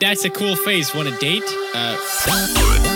That's a cool face. Want a date? Uh,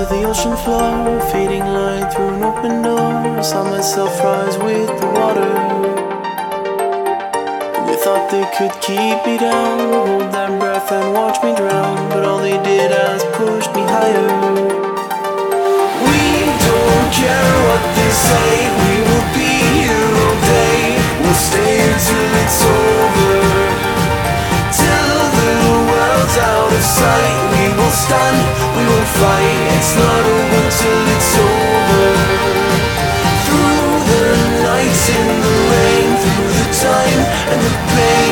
to the ocean floor, fading light through an open door. Saw myself rise with the water. They thought they could keep me down, hold that breath and watch me drown. But all they did was push me higher. We don't care what they say. we'll fight. It's not over till it's over. Through the night in the rain, through the time and the pain.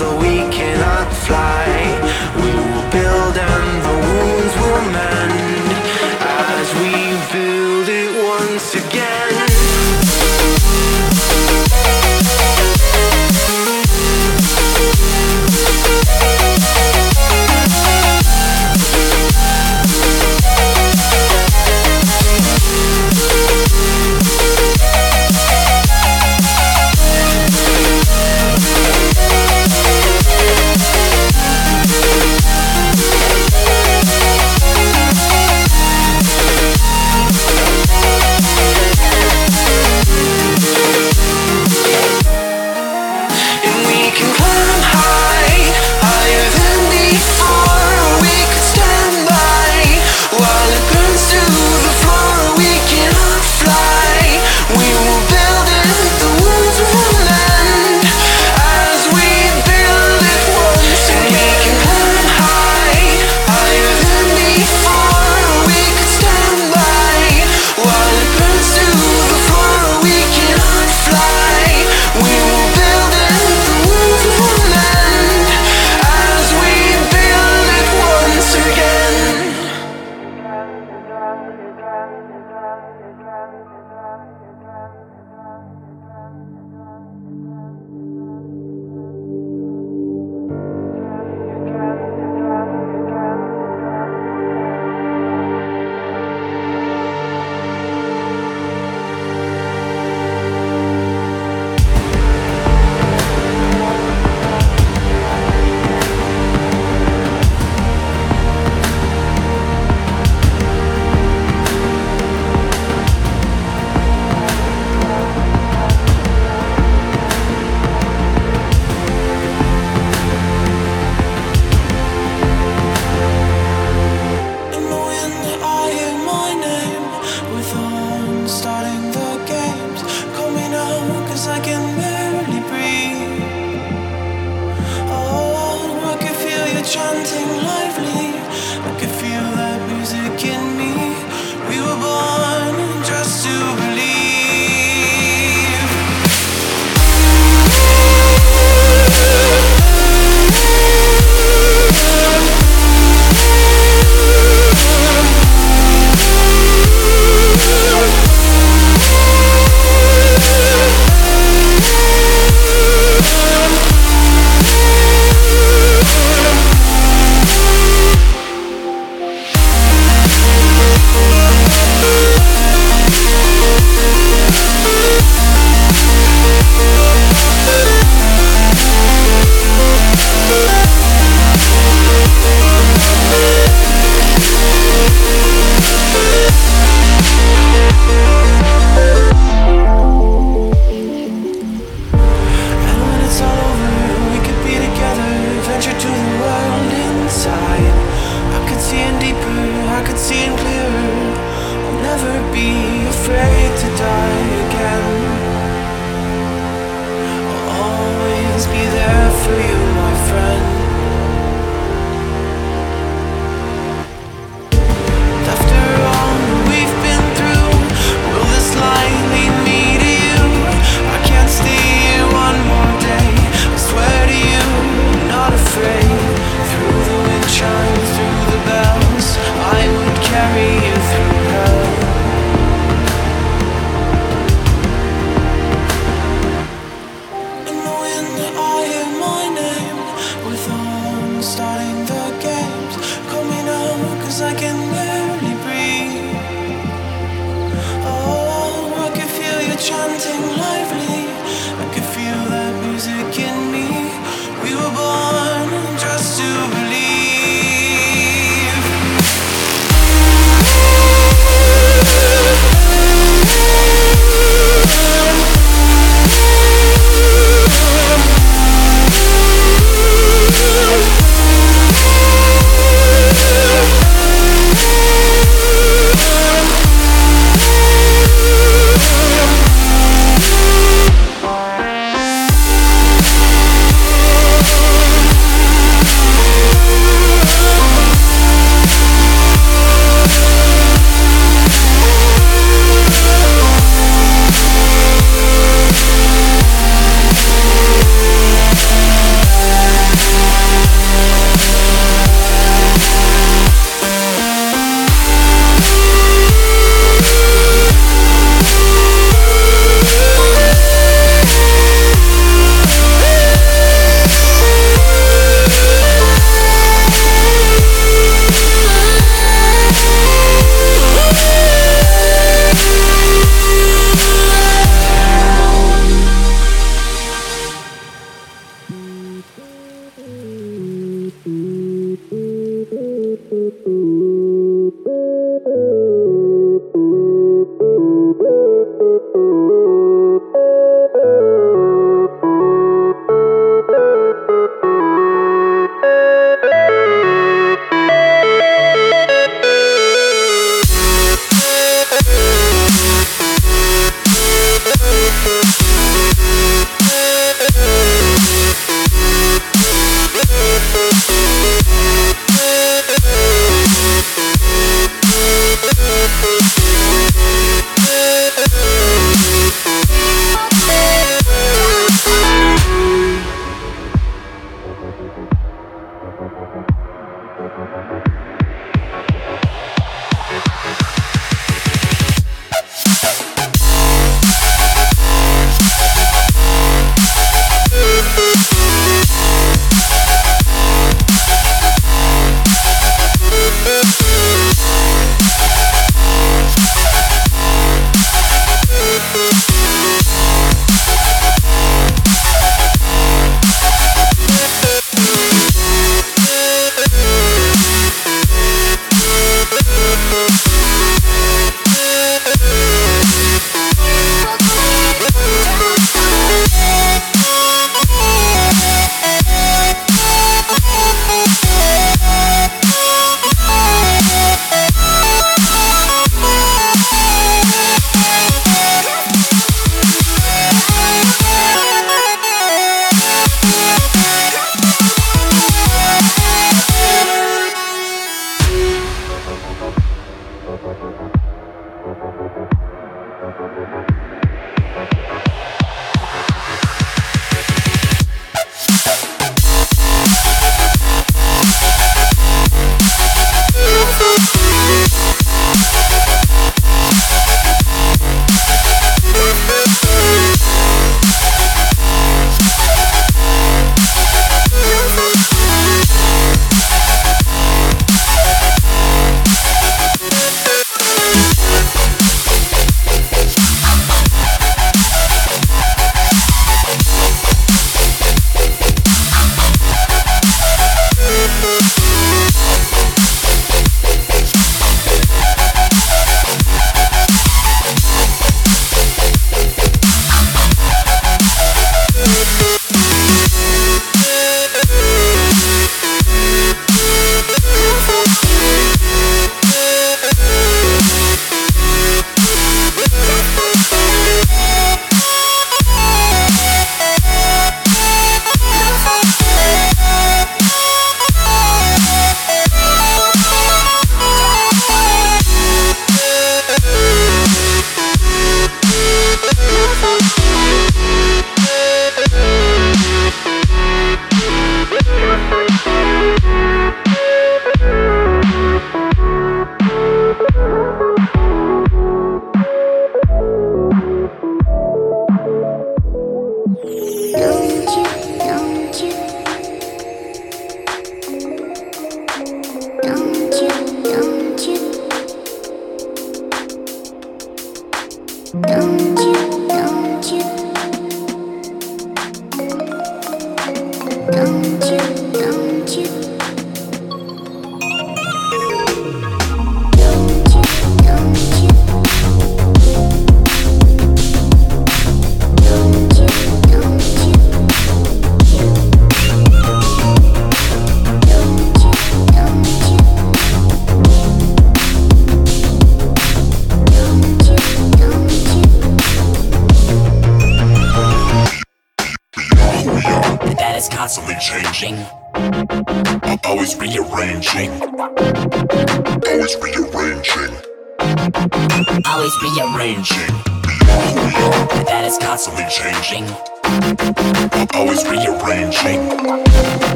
the weak cannot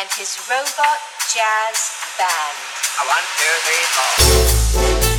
and his robot jazz band. One, two, three, four.